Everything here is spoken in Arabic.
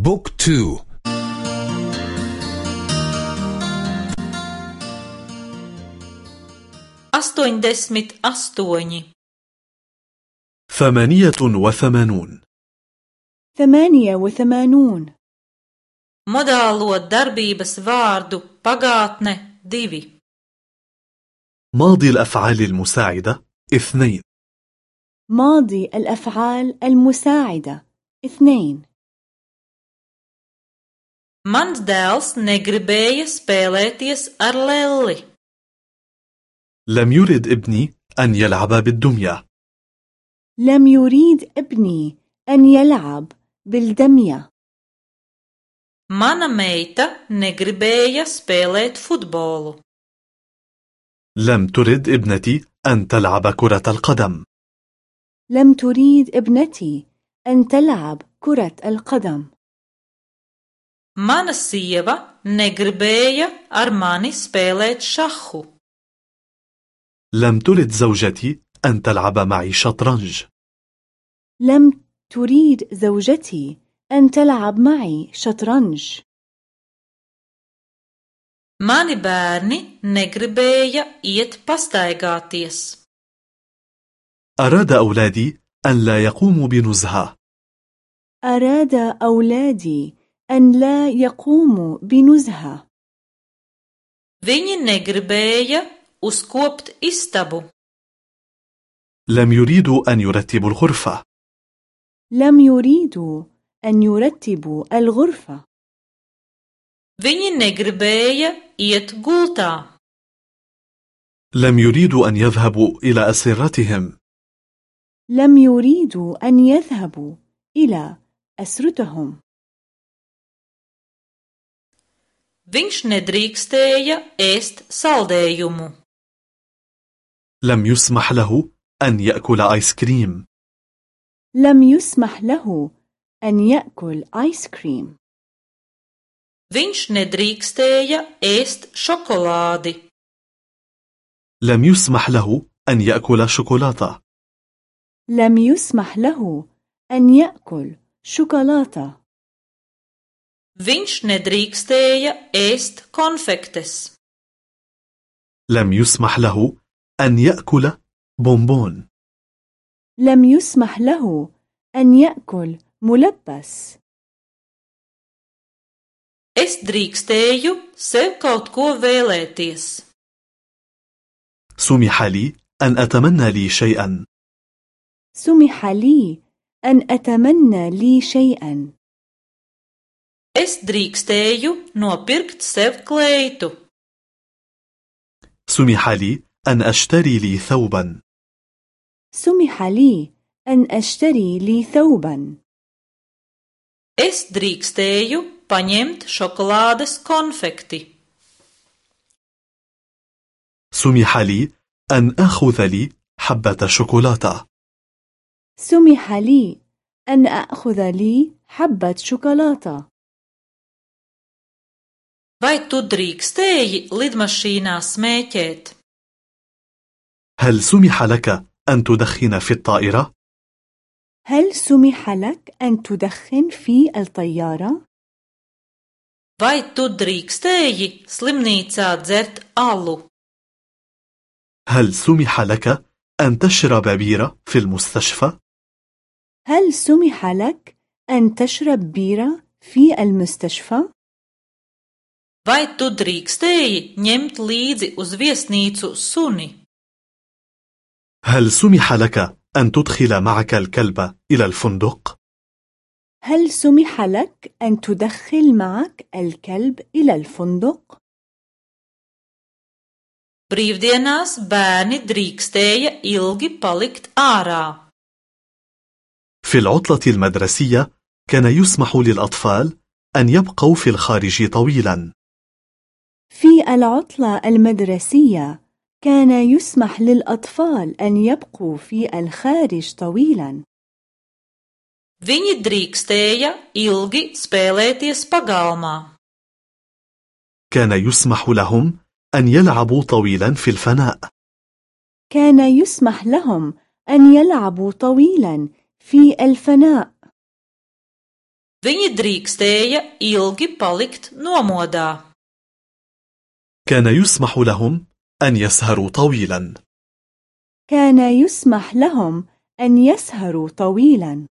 بوك تو. astoņdesmit astoņi, ثمانية وثمانون. ثمانية وثمانون. modālot darbības vārdu pagātne divi, ماضي الأفعال المساعدة؟ اثنين. ماضي الأفعال المساعدة. اثنين. Mans dēls negribēja spēlēties ar lelli. لم يرد ابني أن يلعب بالدمية لم يريد ابني أن يلعب بالدمية Mana meita negribēja spēlēt futbolu. لم ترد ابنتي أن تلعب كرة القدم لم تريد ابنتي أن تلعب كرة القدم Mana sieva negribēja ar mani spēlēt šahu. لم ترد زوجتي أن تلعب معي شطرنج لم تريد زوجتي أن تلعب معي شطرنج Mani bērni negribēja iet pastaigāties. أراد أولادي أن لا يقوموا بنزهة أراد أولادي أن لا يقوموا بنزهة. Viņi negribēja uzkopt istabu. لم يريدوا أن يرتبوا الغرفة. لم يريدوا أن يرتبوا الغرفة. Viņi negribēja iet gultā. لم يريدوا أن يذهبوا إلى أسرتهم. لم يريدوا أن يذهبوا إلى أسرتهم. Viņš nedrīkstēja ēst saldējumu. لم يسمح له أن يأكل آيس كريم لم يسمح له أن يأكل آيس كريم Viņš nedrīkstēja ēst šokolādi. لم يسمح له أن يأكل شوكولاتة لم يسمح له أن يأكل شوكولاتة Viņš nedrīkstēja ēst konfektes. لم يسمح له أن يأكل بونبون لم يسمح له أن يأكل ملبس Es drīkstēju sev kaut ko vēlēties. سمح لي أن أتمنى لي شيئا سمح لي أن أتمنى لي شيئا Es drīkstēju nopirkt sev kleitu. سمح لي أن أشتري لي ثوبا سمح لي أن أشتري لي ثوبا Es drīkstēju paņemt šokolādes konfekti. سمح لي أن أخذ لي حبة شوكولاتة سمح لي أن أخذ لي حبة شوكولاتة Vai tu drīkstēji lidmašīnā smēķēt? هل سمح لك أن تدخن في الطائرة؟ هل سمح لك أن تدخن في الطيارة؟ Vai tu drīkstēji slimnīcā dzert alu? هل سمح لك أن تشرب بيرة في المستشفى؟ هل سمح لك أن تشرب بيرة في المستشفى؟ Vai tu drīkstēji ņemt līdzi uz viesnīcu suni? هل سمح لك أن تدخل معك الكلب إلى الفندق؟ هل سمح لك أن تدخل معك الكلب إلى الفندق؟ Brīvdienās bērni drīkstēja ilgi palikt ārā. في العطلة المدرسية كان يسمح للأطفال أن يبقوا في الخارج طويلا في العطلة المدرسية كان يسمح للأطفال أن يبقوا في الخارج طويلا Viņi drīkstēja ilgi spēlēties pagalmā. كان يسمح لهم أن يلعبوا طويلا في الفناء كان يسمح لهم أن يلعبوا طويلا في الفناء Viņi drīkstēja ilgi palikt nomodā. كان يسمح لهم أن يسهروا طويلا. كان يسمح لهم أن يسهروا طويلا.